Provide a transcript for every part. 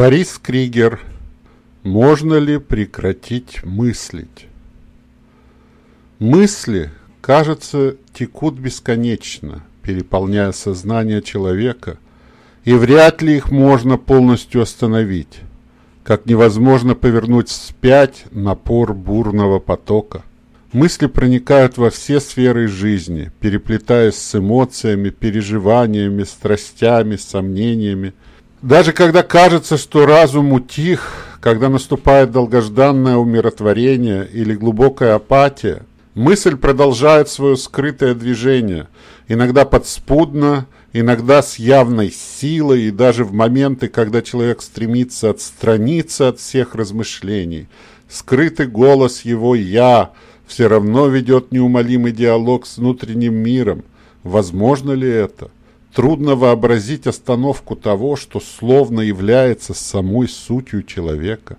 Борис Кригер. Можно ли прекратить мыслить? Мысли, кажется, текут бесконечно, переполняя сознание человека, и вряд ли их можно полностью остановить, как невозможно повернуть вспять напор бурного потока. Мысли проникают во все сферы жизни, переплетаясь с эмоциями, переживаниями, страстями, сомнениями, даже когда кажется, что разум утих, когда наступает долгожданное умиротворение или глубокая апатия, мысль продолжает свое скрытое движение, иногда подспудно, иногда с явной силой и даже в моменты, когда человек стремится отстраниться от всех размышлений. Скрытый голос его «я» все равно ведет неумолимый диалог с внутренним миром. Возможно ли это? Трудно вообразить остановку того, что словно является самой сутью человека.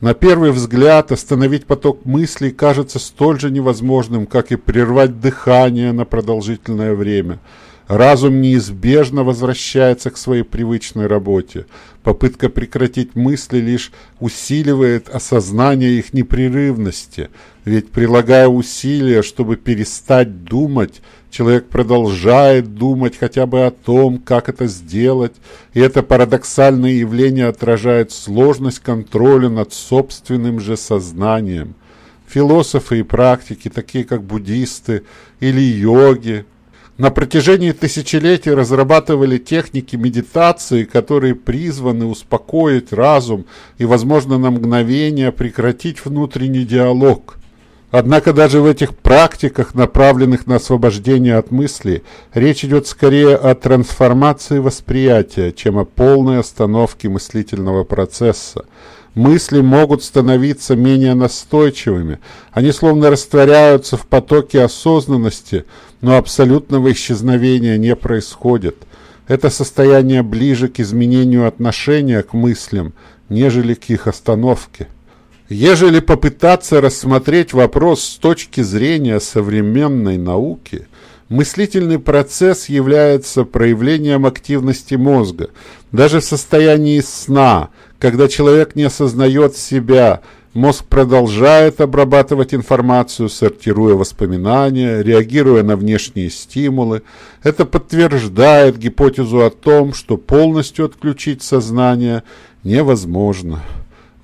На первый взгляд остановить поток мыслей кажется столь же невозможным, как и прервать дыхание на продолжительное время – Разум неизбежно возвращается к своей привычной работе. Попытка прекратить мысли лишь усиливает осознание их непрерывности. Ведь прилагая усилия, чтобы перестать думать, человек продолжает думать хотя бы о том, как это сделать, и это парадоксальное явление отражает сложность контроля над собственным же сознанием. Философы и практики, такие как буддисты или йоги, на протяжении тысячелетий разрабатывали техники медитации, которые призваны успокоить разум и, возможно, на мгновение прекратить внутренний диалог. Однако даже в этих практиках, направленных на освобождение от мысли, речь идет скорее о трансформации восприятия, чем о полной остановке мыслительного процесса. Мысли могут становиться менее настойчивыми, они словно растворяются в потоке осознанности, но абсолютного исчезновения не происходит. Это состояние ближе к изменению отношения к мыслям, нежели к их остановке. Ежели попытаться рассмотреть вопрос с точки зрения современной науки, мыслительный процесс является проявлением активности мозга. Даже в состоянии сна, когда человек не осознает себя, мозг продолжает обрабатывать информацию, сортируя воспоминания, реагируя на внешние стимулы. Это подтверждает гипотезу о том, что полностью отключить сознание невозможно.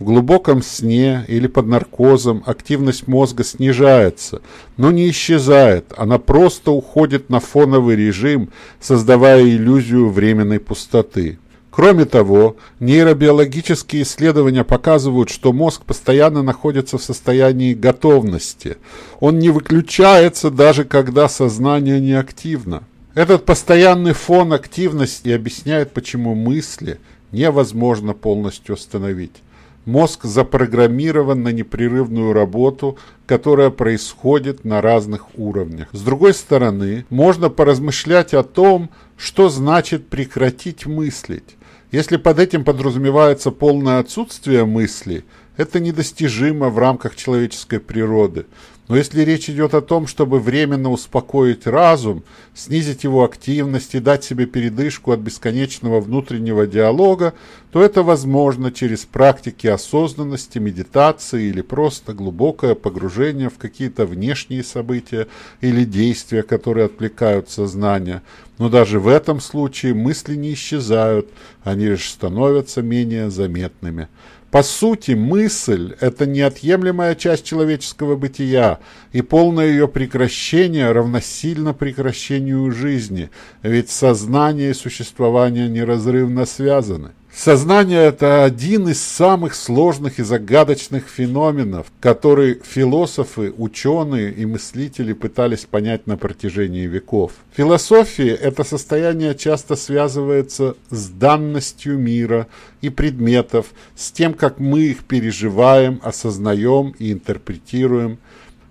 В глубоком сне или под наркозом активность мозга снижается, но не исчезает, она просто уходит на фоновый режим, создавая иллюзию временной пустоты. Кроме того, нейробиологические исследования показывают, что мозг постоянно находится в состоянии готовности. Он не выключается даже когда сознание не активно. Этот постоянный фон активности объясняет, почему мысли невозможно полностью остановить. Мозг запрограммирован на непрерывную работу, которая происходит на разных уровнях. С другой стороны, можно поразмышлять о том, что значит прекратить мыслить. Если под этим подразумевается полное отсутствие мысли, это недостижимо в рамках человеческой природы. Но если речь идет о том, чтобы временно успокоить разум, снизить его активность и дать себе передышку от бесконечного внутреннего диалога, то это возможно через практики осознанности, медитации или просто глубокое погружение в какие-то внешние события или действия, которые отвлекают сознание. Но даже в этом случае мысли не исчезают, они лишь становятся менее заметными. По сути, мысль – это неотъемлемая часть человеческого бытия, и полное ее прекращение равносильно прекращению жизни, ведь сознание и существование неразрывно связаны. Сознание – это один из самых сложных и загадочных феноменов, который философы, ученые и мыслители пытались понять на протяжении веков. В философии это состояние часто связывается с данностью мира и предметов, с тем, как мы их переживаем, осознаем и интерпретируем.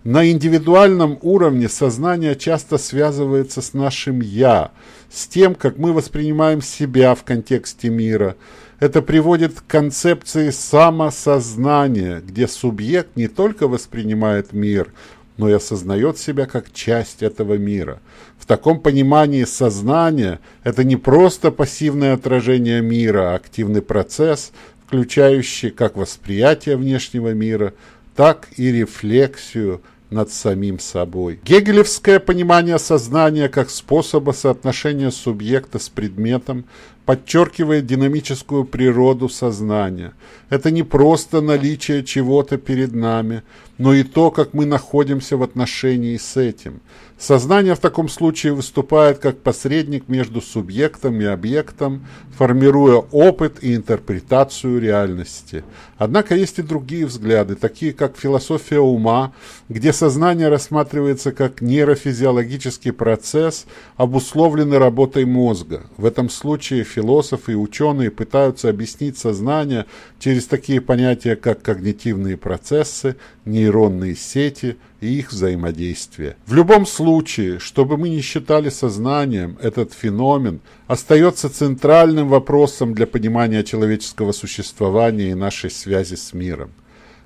На индивидуальном уровне сознание часто связывается с нашим «я», с тем, как мы воспринимаем себя в контексте мира. Это приводит к концепции самосознания, где субъект не только воспринимает мир, но и осознает себя как часть этого мира. В таком понимании сознание – это не просто пассивное отражение мира, а активный процесс, включающий как восприятие внешнего мира, так и рефлексию над самим собой. Гегелевское понимание сознания как способа соотношения субъекта с предметом подчеркивает динамическую природу сознания. Это не просто наличие чего-то перед нами, но и то, как мы находимся в отношении с этим. Сознание в таком случае выступает как посредник между субъектом и объектом, формируя опыт и интерпретацию реальности. Однако есть и другие взгляды, такие как философия ума, где сознание рассматривается как нейрофизиологический процесс, обусловленный работой мозга. В этом случае философы и ученые пытаются объяснить сознание через такие понятия, как когнитивные процессы, нейронные сети и их взаимодействие. В любом случае, чтобы мы не считали сознанием, этот феномен остается центральным вопросом для понимания человеческого существования и нашей связи с миром.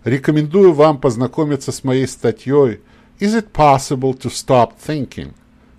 Рекомендую вам познакомиться с моей статьей «Is it possible to stop thinking?»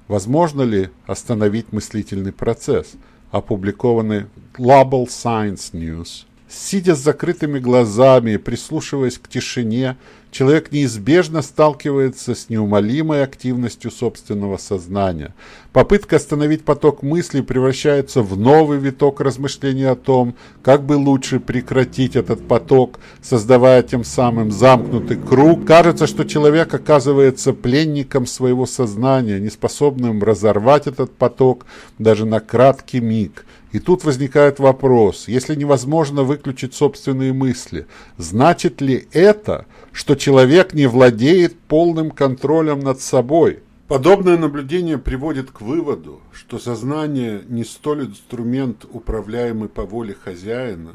Возможно ли остановить мыслительный процесс? Опубликованной Global Science News. Сидя с закрытыми глазами и прислушиваясь к тишине, человек неизбежно сталкивается с неумолимой активностью собственного сознания. Попытка остановить поток мыслей превращается в новый виток размышлений о том, как бы лучше прекратить этот поток, создавая тем самым замкнутый круг. Кажется, что человек оказывается пленником своего сознания, неспособным разорвать этот поток даже на краткий миг. И тут возникает вопрос, если невозможно выключить собственные мысли, значит ли это, что человек не владеет полным контролем над собой? Подобное наблюдение приводит к выводу, что сознание не столь инструмент, управляемый по воле хозяина,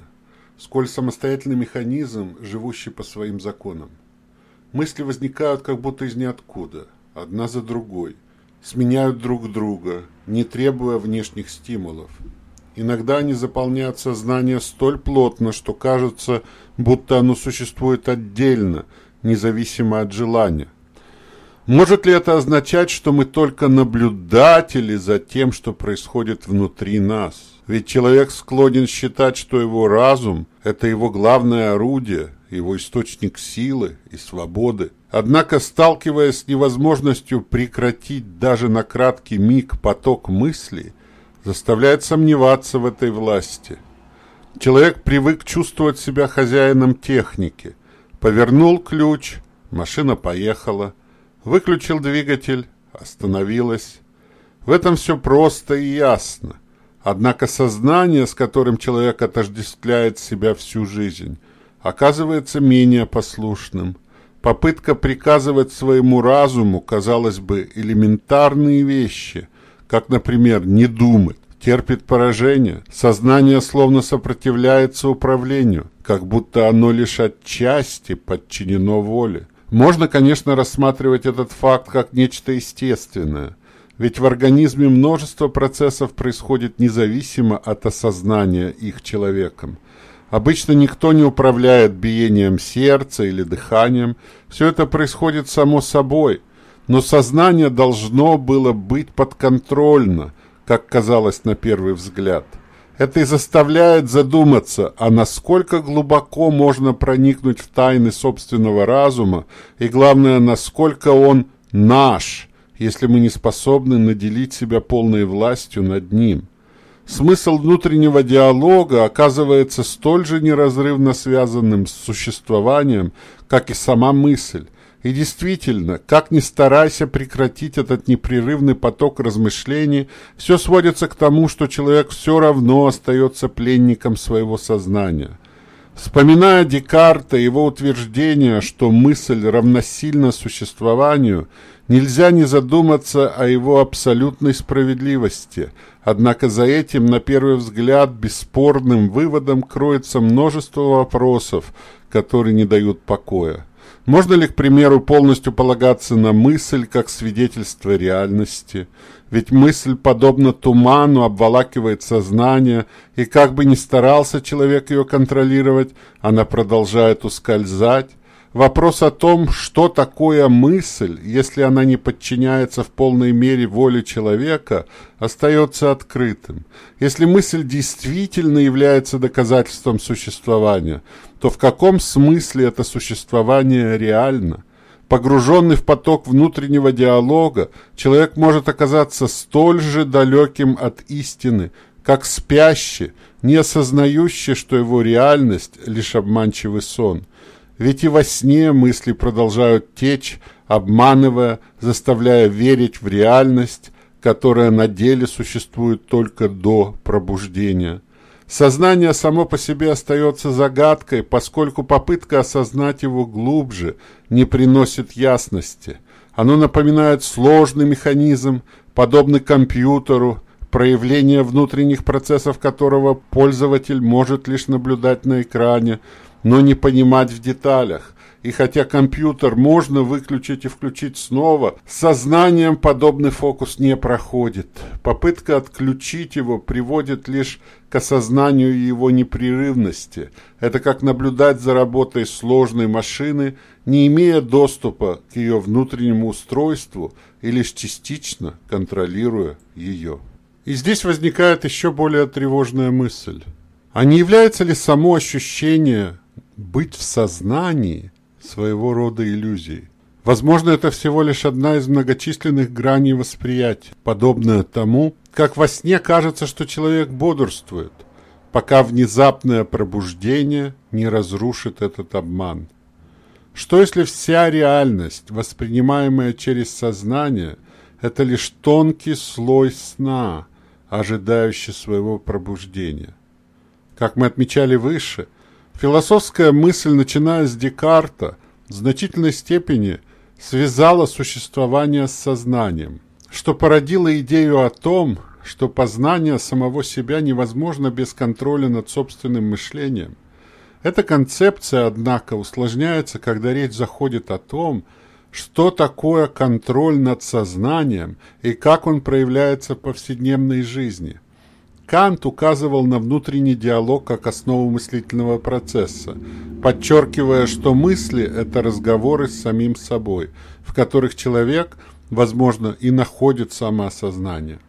сколь самостоятельный механизм, живущий по своим законам. Мысли возникают как будто из ниоткуда, одна за другой, сменяют друг друга, не требуя внешних стимулов – Иногда они заполняют сознание столь плотно, что кажется, будто оно существует отдельно, независимо от желания. Может ли это означать, что мы только наблюдатели за тем, что происходит внутри нас? Ведь человек склонен считать, что его разум – это его главное орудие, его источник силы и свободы. Однако, сталкиваясь с невозможностью прекратить даже на краткий миг поток мыслей, заставляет сомневаться в этой власти. Человек привык чувствовать себя хозяином техники. Повернул ключ, машина поехала. Выключил двигатель, остановилась. В этом все просто и ясно. Однако сознание, с которым человек отождествляет себя всю жизнь, оказывается менее послушным. Попытка приказывать своему разуму, казалось бы, элементарные вещи, как, например, не думать, терпит поражение. Сознание словно сопротивляется управлению, как будто оно лишь отчасти подчинено воле. Можно, конечно, рассматривать этот факт как нечто естественное, ведь в организме множество процессов происходит независимо от осознания их человеком. Обычно никто не управляет биением сердца или дыханием, все это происходит само собой – но сознание должно было быть подконтрольно, как казалось на первый взгляд. Это и заставляет задуматься, а насколько глубоко можно проникнуть в тайны собственного разума, и главное, насколько он наш, если мы не способны наделить себя полной властью над ним. Смысл внутреннего диалога оказывается столь же неразрывно связанным с существованием, как и сама мысль. И действительно, как ни старайся прекратить этот непрерывный поток размышлений, все сводится к тому, что человек все равно остается пленником своего сознания. Вспоминая Декарта и его утверждение, что мысль равносильна существованию, нельзя не задуматься о его абсолютной справедливости. Однако за этим, на первый взгляд, бесспорным выводом кроется множество вопросов, которые не дают покоя. Можно ли, к примеру, полностью полагаться на мысль как свидетельство реальности? Ведь мысль, подобно туману, обволакивает сознание, и как бы ни старался человек ее контролировать, она продолжает ускользать. Вопрос о том, что такое мысль, если она не подчиняется в полной мере воле человека, остается открытым. Если мысль действительно является доказательством существования, то в каком смысле это существование реально? Погруженный в поток внутреннего диалога, человек может оказаться столь же далеким от истины, как спящий, не осознающий, что его реальность – лишь обманчивый сон – ведь и во сне мысли продолжают течь, обманывая, заставляя верить в реальность, которая на деле существует только до пробуждения. Сознание само по себе остается загадкой, поскольку попытка осознать его глубже не приносит ясности. Оно напоминает сложный механизм, подобный компьютеру, проявление внутренних процессов которого пользователь может лишь наблюдать на экране, но не понимать в деталях. И хотя компьютер можно выключить и включить снова, сознанием подобный фокус не проходит. Попытка отключить его приводит лишь к осознанию его непрерывности. Это как наблюдать за работой сложной машины, не имея доступа к ее внутреннему устройству и лишь частично контролируя ее. И здесь возникает еще более тревожная мысль. А не является ли само ощущение быть в сознании своего рода иллюзией. Возможно, это всего лишь одна из многочисленных граней восприятия, подобная тому, как во сне кажется, что человек бодрствует, пока внезапное пробуждение не разрушит этот обман. Что если вся реальность, воспринимаемая через сознание, это лишь тонкий слой сна, ожидающий своего пробуждения? Как мы отмечали выше – Философская мысль, начиная с Декарта, в значительной степени связала существование с сознанием, что породило идею о том, что познание самого себя невозможно без контроля над собственным мышлением. Эта концепция, однако, усложняется, когда речь заходит о том, что такое контроль над сознанием и как он проявляется в повседневной жизни – Кант указывал на внутренний диалог как основу мыслительного процесса, подчеркивая, что мысли – это разговоры с самим собой, в которых человек, возможно, и находит самоосознание.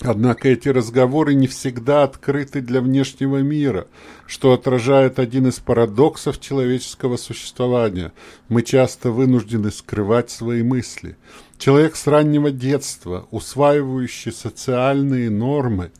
Однако эти разговоры не всегда открыты для внешнего мира, что отражает один из парадоксов человеческого существования. Мы часто вынуждены скрывать свои мысли. Человек с раннего детства, усваивающий социальные нормы,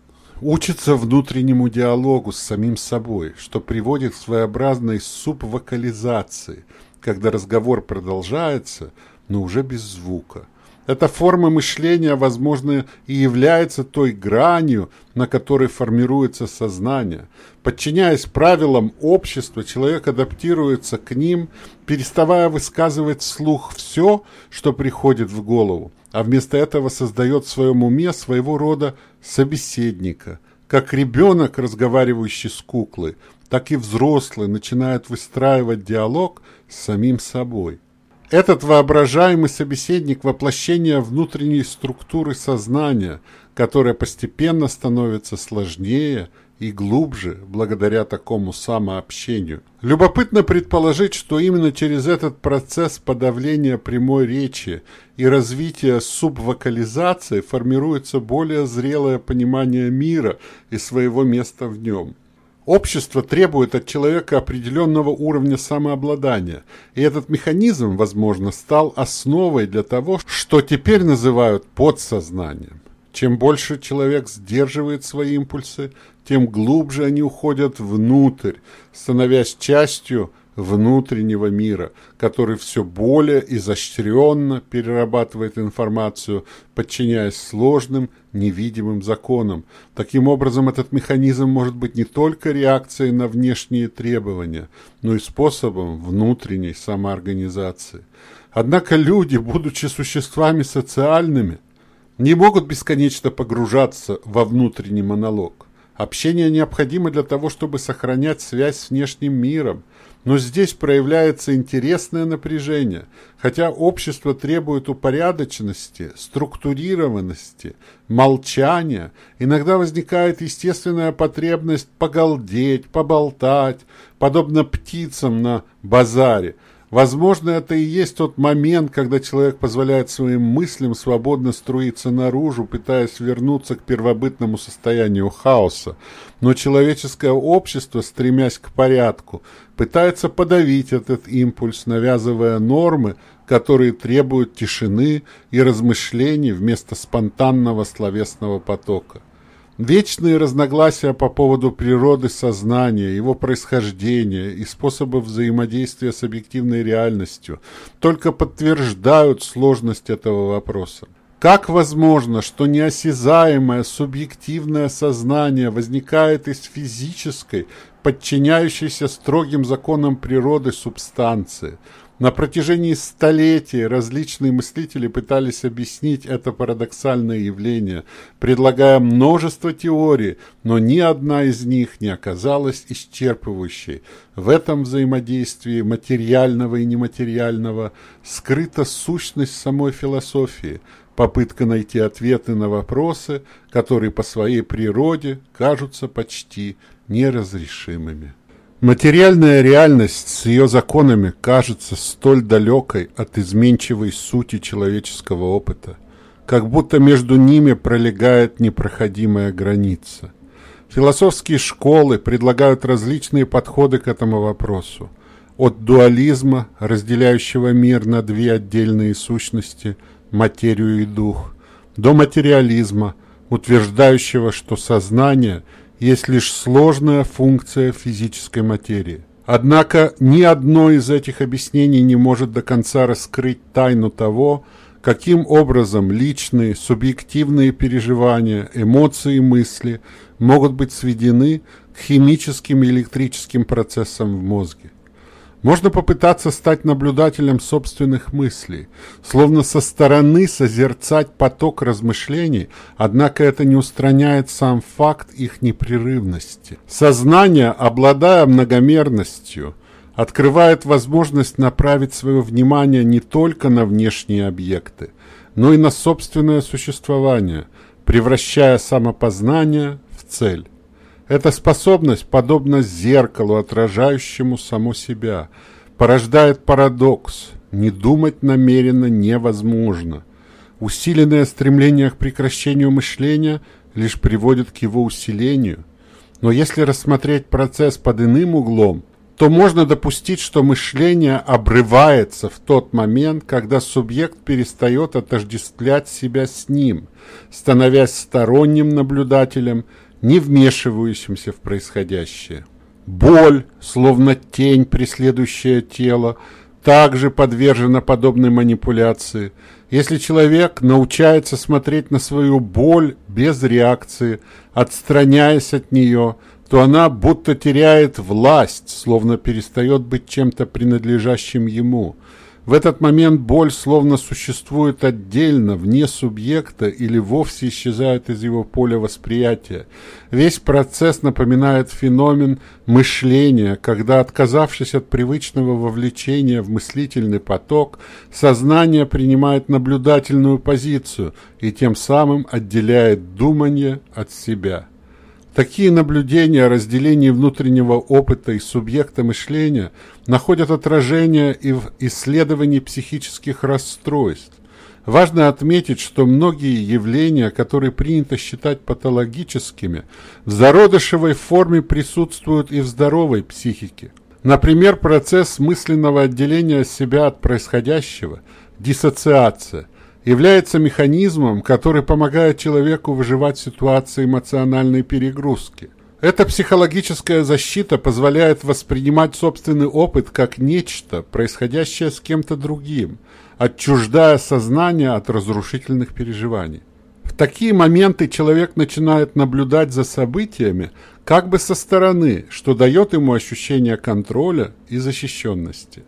учится внутреннему диалогу с самим собой, что приводит к своеобразной субвокализации, когда разговор продолжается, но уже без звука. Эта форма мышления, возможно, и является той гранью, на которой формируется сознание. Подчиняясь правилам общества, человек адаптируется к ним, переставая высказывать вслух все, что приходит в голову, а вместо этого создает в своем уме своего рода собеседника. Как ребенок, разговаривающий с куклой, так и взрослый начинает выстраивать диалог с самим собой. Этот воображаемый собеседник – воплощение внутренней структуры сознания, которая постепенно становится сложнее и глубже благодаря такому самообщению. Любопытно предположить, что именно через этот процесс подавления прямой речи и развития субвокализации формируется более зрелое понимание мира и своего места в нем. Общество требует от человека определенного уровня самообладания, и этот механизм, возможно, стал основой для того, что теперь называют подсознанием. Чем больше человек сдерживает свои импульсы, тем глубже они уходят внутрь, становясь частью внутреннего мира, который все более изощренно перерабатывает информацию, подчиняясь сложным невидимым законам. Таким образом, этот механизм может быть не только реакцией на внешние требования, но и способом внутренней самоорганизации. Однако люди, будучи существами социальными, не могут бесконечно погружаться во внутренний монолог. Общение необходимо для того, чтобы сохранять связь с внешним миром, но здесь проявляется интересное напряжение. Хотя общество требует упорядоченности, структурированности, молчания, иногда возникает естественная потребность погалдеть, поболтать, подобно птицам на базаре. Возможно, это и есть тот момент, когда человек позволяет своим мыслям свободно струиться наружу, пытаясь вернуться к первобытному состоянию хаоса. Но человеческое общество, стремясь к порядку, пытается подавить этот импульс, навязывая нормы, которые требуют тишины и размышлений вместо спонтанного словесного потока. Вечные разногласия по поводу природы сознания, его происхождения и способов взаимодействия с объективной реальностью только подтверждают сложность этого вопроса. Как возможно, что неосязаемое субъективное сознание возникает из физической, подчиняющейся строгим законам природы субстанции – на протяжении столетий различные мыслители пытались объяснить это парадоксальное явление, предлагая множество теорий, но ни одна из них не оказалась исчерпывающей. В этом взаимодействии материального и нематериального скрыта сущность самой философии, попытка найти ответы на вопросы, которые по своей природе кажутся почти неразрешимыми. Материальная реальность с ее законами кажется столь далекой от изменчивой сути человеческого опыта, как будто между ними пролегает непроходимая граница. Философские школы предлагают различные подходы к этому вопросу. От дуализма, разделяющего мир на две отдельные сущности, материю и дух, до материализма, утверждающего, что сознание – есть лишь сложная функция физической материи. Однако ни одно из этих объяснений не может до конца раскрыть тайну того, каким образом личные, субъективные переживания, эмоции и мысли могут быть сведены к химическим и электрическим процессам в мозге. Можно попытаться стать наблюдателем собственных мыслей, словно со стороны созерцать поток размышлений, однако это не устраняет сам факт их непрерывности. Сознание, обладая многомерностью, открывает возможность направить свое внимание не только на внешние объекты, но и на собственное существование, превращая самопознание в цель. Эта способность, подобно зеркалу, отражающему само себя, порождает парадокс. Не думать намеренно невозможно. Усиленное стремление к прекращению мышления лишь приводит к его усилению. Но если рассмотреть процесс под иным углом, то можно допустить, что мышление обрывается в тот момент, когда субъект перестает отождествлять себя с ним, становясь сторонним наблюдателем – не вмешивающимся в происходящее. Боль, словно тень, преследующая тело, также подвержена подобной манипуляции. Если человек научается смотреть на свою боль без реакции, отстраняясь от нее, то она будто теряет власть, словно перестает быть чем-то принадлежащим ему – в этот момент боль словно существует отдельно, вне субъекта или вовсе исчезает из его поля восприятия. Весь процесс напоминает феномен мышления, когда, отказавшись от привычного вовлечения в мыслительный поток, сознание принимает наблюдательную позицию и тем самым отделяет думание от себя. Такие наблюдения о разделении внутреннего опыта и субъекта мышления находят отражение и в исследовании психических расстройств. Важно отметить, что многие явления, которые принято считать патологическими, в зародышевой форме присутствуют и в здоровой психике. Например, процесс мысленного отделения себя от происходящего, диссоциация – является механизмом, который помогает человеку выживать в ситуации эмоциональной перегрузки. Эта психологическая защита позволяет воспринимать собственный опыт как нечто, происходящее с кем-то другим, отчуждая сознание от разрушительных переживаний. В такие моменты человек начинает наблюдать за событиями как бы со стороны, что дает ему ощущение контроля и защищенности.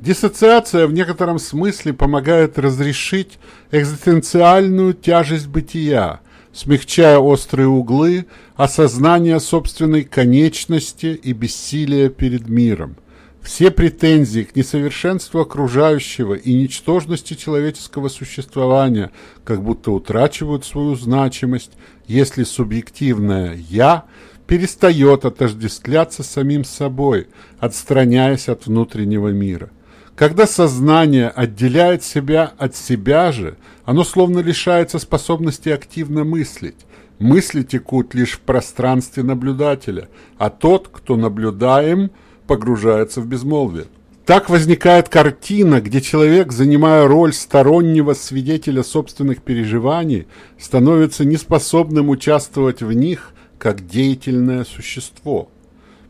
Диссоциация в некотором смысле помогает разрешить экзистенциальную тяжесть бытия, смягчая острые углы осознания собственной конечности и бессилия перед миром. Все претензии к несовершенству окружающего и ничтожности человеческого существования как будто утрачивают свою значимость, если субъективное «я» перестает отождествляться самим собой, отстраняясь от внутреннего мира. Когда сознание отделяет себя от себя же, оно словно лишается способности активно мыслить. Мысли текут лишь в пространстве наблюдателя, а тот, кто наблюдаем, погружается в безмолвие. Так возникает картина, где человек, занимая роль стороннего свидетеля собственных переживаний, становится неспособным участвовать в них как деятельное существо.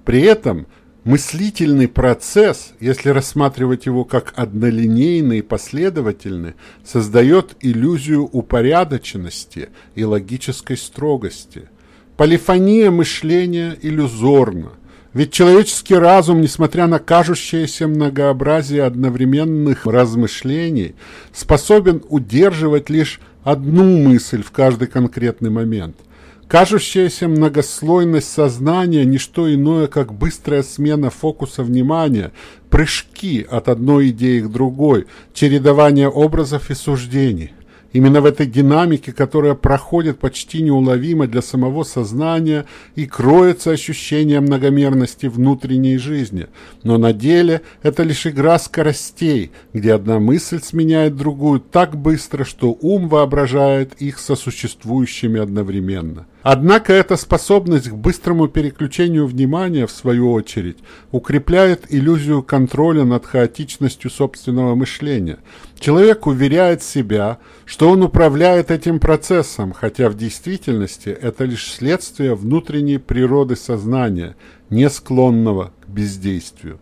При этом мыслительный процесс, если рассматривать его как однолинейный и последовательный, создает иллюзию упорядоченности и логической строгости. Полифония мышления иллюзорна – ведь человеческий разум, несмотря на кажущееся многообразие одновременных размышлений, способен удерживать лишь одну мысль в каждый конкретный момент. Кажущаяся многослойность сознания – не что иное, как быстрая смена фокуса внимания, прыжки от одной идеи к другой, чередование образов и суждений – Именно в этой динамике, которая проходит почти неуловимо для самого сознания и кроется ощущение многомерности внутренней жизни. Но на деле это лишь игра скоростей, где одна мысль сменяет другую так быстро, что ум воображает их сосуществующими одновременно. Однако эта способность к быстрому переключению внимания, в свою очередь, укрепляет иллюзию контроля над хаотичностью собственного мышления. Человек уверяет себя, что он управляет этим процессом, хотя в действительности это лишь следствие внутренней природы сознания, не склонного к бездействию.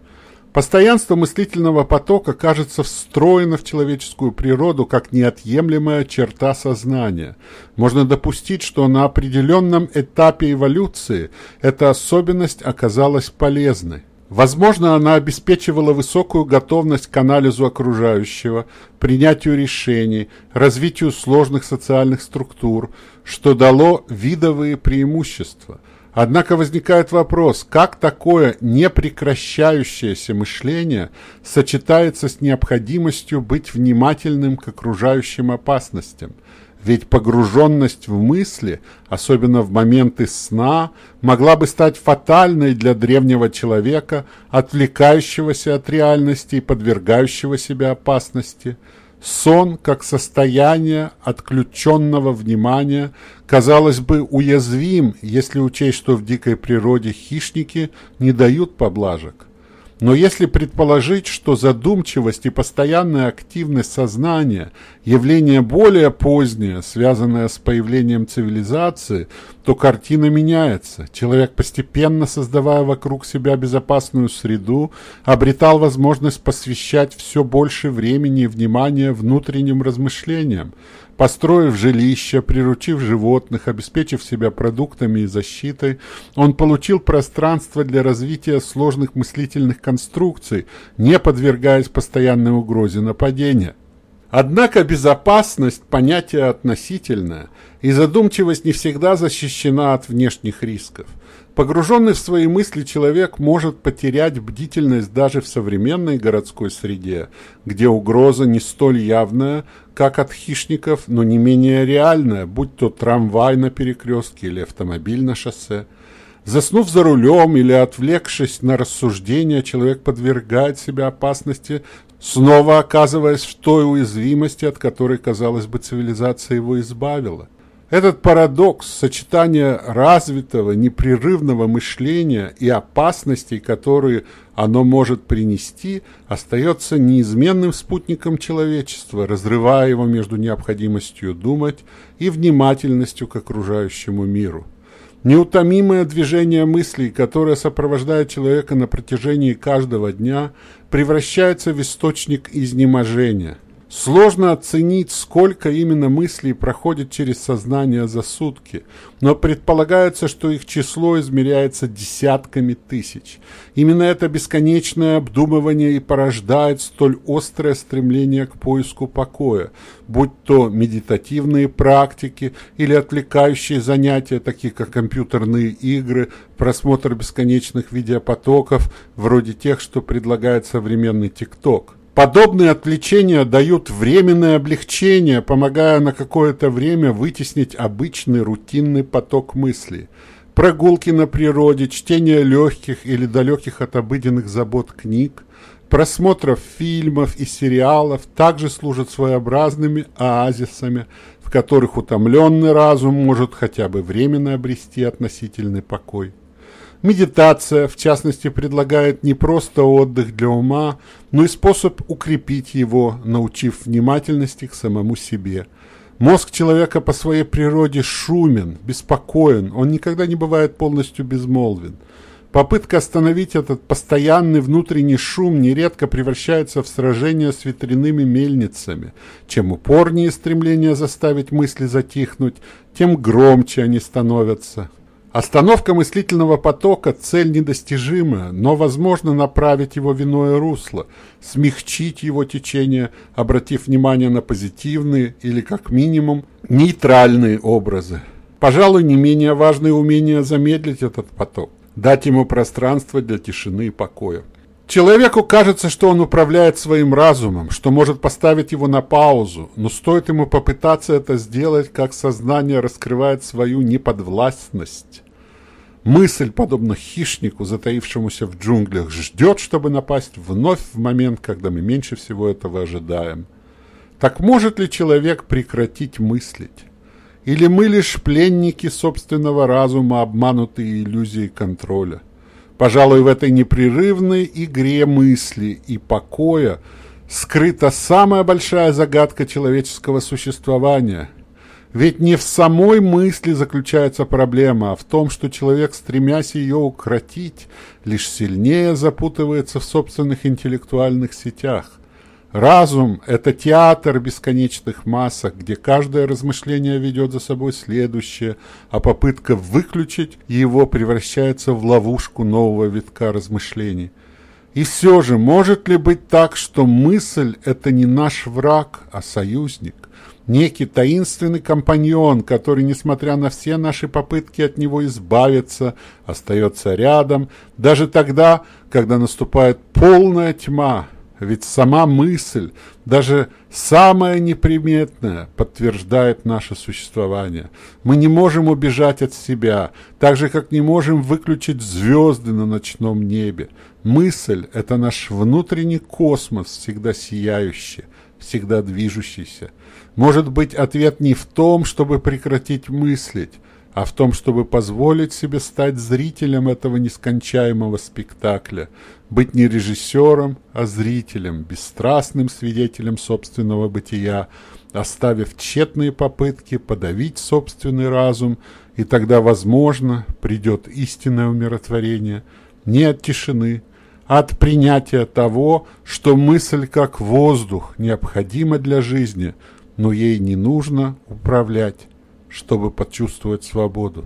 Постоянство мыслительного потока кажется встроено в человеческую природу как неотъемлемая черта сознания. Можно допустить, что на определенном этапе эволюции эта особенность оказалась полезной. Возможно, она обеспечивала высокую готовность к анализу окружающего, принятию решений, развитию сложных социальных структур, что дало видовые преимущества – Однако возникает вопрос, как такое непрекращающееся мышление сочетается с необходимостью быть внимательным к окружающим опасностям? Ведь погруженность в мысли, особенно в моменты сна, могла бы стать фатальной для древнего человека, отвлекающегося от реальности и подвергающего себя опасности – Сон, как состояние отключенного внимания, казалось бы, уязвим, если учесть, что в дикой природе хищники не дают поблажек. Но если предположить, что задумчивость и постоянная активность сознания – явление более позднее, связанное с появлением цивилизации, то картина меняется. Человек, постепенно создавая вокруг себя безопасную среду, обретал возможность посвящать все больше времени и внимания внутренним размышлениям, Построив жилище, приручив животных, обеспечив себя продуктами и защитой, он получил пространство для развития сложных мыслительных конструкций, не подвергаясь постоянной угрозе нападения. Однако безопасность – понятие относительное, и задумчивость не всегда защищена от внешних рисков – Погруженный в свои мысли человек может потерять бдительность даже в современной городской среде, где угроза не столь явная, как от хищников, но не менее реальная, будь то трамвай на перекрестке или автомобиль на шоссе. Заснув за рулем или отвлекшись на рассуждения, человек подвергает себя опасности, снова оказываясь в той уязвимости, от которой, казалось бы, цивилизация его избавила. Этот парадокс сочетания развитого непрерывного мышления и опасностей, которые оно может принести, остается неизменным спутником человечества, разрывая его между необходимостью думать и внимательностью к окружающему миру. Неутомимое движение мыслей, которое сопровождает человека на протяжении каждого дня, превращается в источник изнеможения – Сложно оценить, сколько именно мыслей проходит через сознание за сутки, но предполагается, что их число измеряется десятками тысяч. Именно это бесконечное обдумывание и порождает столь острое стремление к поиску покоя, будь то медитативные практики или отвлекающие занятия, такие как компьютерные игры, просмотр бесконечных видеопотоков, вроде тех, что предлагает современный ТикТок. Подобные отвлечения дают временное облегчение, помогая на какое-то время вытеснить обычный рутинный поток мыслей. Прогулки на природе, чтение легких или далеких от обыденных забот книг, просмотров фильмов и сериалов также служат своеобразными оазисами, в которых утомленный разум может хотя бы временно обрести относительный покой. Медитация, в частности, предлагает не просто отдых для ума, но и способ укрепить его, научив внимательности к самому себе. Мозг человека по своей природе шумен, беспокоен, он никогда не бывает полностью безмолвен. Попытка остановить этот постоянный внутренний шум нередко превращается в сражение с ветряными мельницами. Чем упорнее стремление заставить мысли затихнуть, тем громче они становятся. Остановка мыслительного потока – цель недостижимая, но возможно направить его в иное русло, смягчить его течение, обратив внимание на позитивные или, как минимум, нейтральные образы. Пожалуй, не менее важное умение замедлить этот поток, дать ему пространство для тишины и покоя. Человеку кажется, что он управляет своим разумом, что может поставить его на паузу, но стоит ему попытаться это сделать, как сознание раскрывает свою неподвластность. Мысль, подобно хищнику, затаившемуся в джунглях, ждет, чтобы напасть вновь в момент, когда мы меньше всего этого ожидаем. Так может ли человек прекратить мыслить? Или мы лишь пленники собственного разума, обманутые иллюзией контроля? Пожалуй, в этой непрерывной игре мысли и покоя скрыта самая большая загадка человеческого существования – ведь не в самой мысли заключается проблема, а в том, что человек, стремясь ее укротить, лишь сильнее запутывается в собственных интеллектуальных сетях. Разум – это театр бесконечных масок, где каждое размышление ведет за собой следующее, а попытка выключить его превращается в ловушку нового витка размышлений. И все же, может ли быть так, что мысль – это не наш враг, а союзник? Некий таинственный компаньон, который, несмотря на все наши попытки от него избавиться, остается рядом, даже тогда, когда наступает полная тьма. Ведь сама мысль, даже самая неприметная, подтверждает наше существование. Мы не можем убежать от себя, так же, как не можем выключить звезды на ночном небе. Мысль – это наш внутренний космос, всегда сияющий, всегда движущийся. Может быть, ответ не в том, чтобы прекратить мыслить, а в том, чтобы позволить себе стать зрителем этого нескончаемого спектакля, быть не режиссером, а зрителем, бесстрастным свидетелем собственного бытия, оставив тщетные попытки подавить собственный разум, и тогда, возможно, придет истинное умиротворение не от тишины, от принятия того, что мысль как воздух необходима для жизни – но ей не нужно управлять, чтобы почувствовать свободу.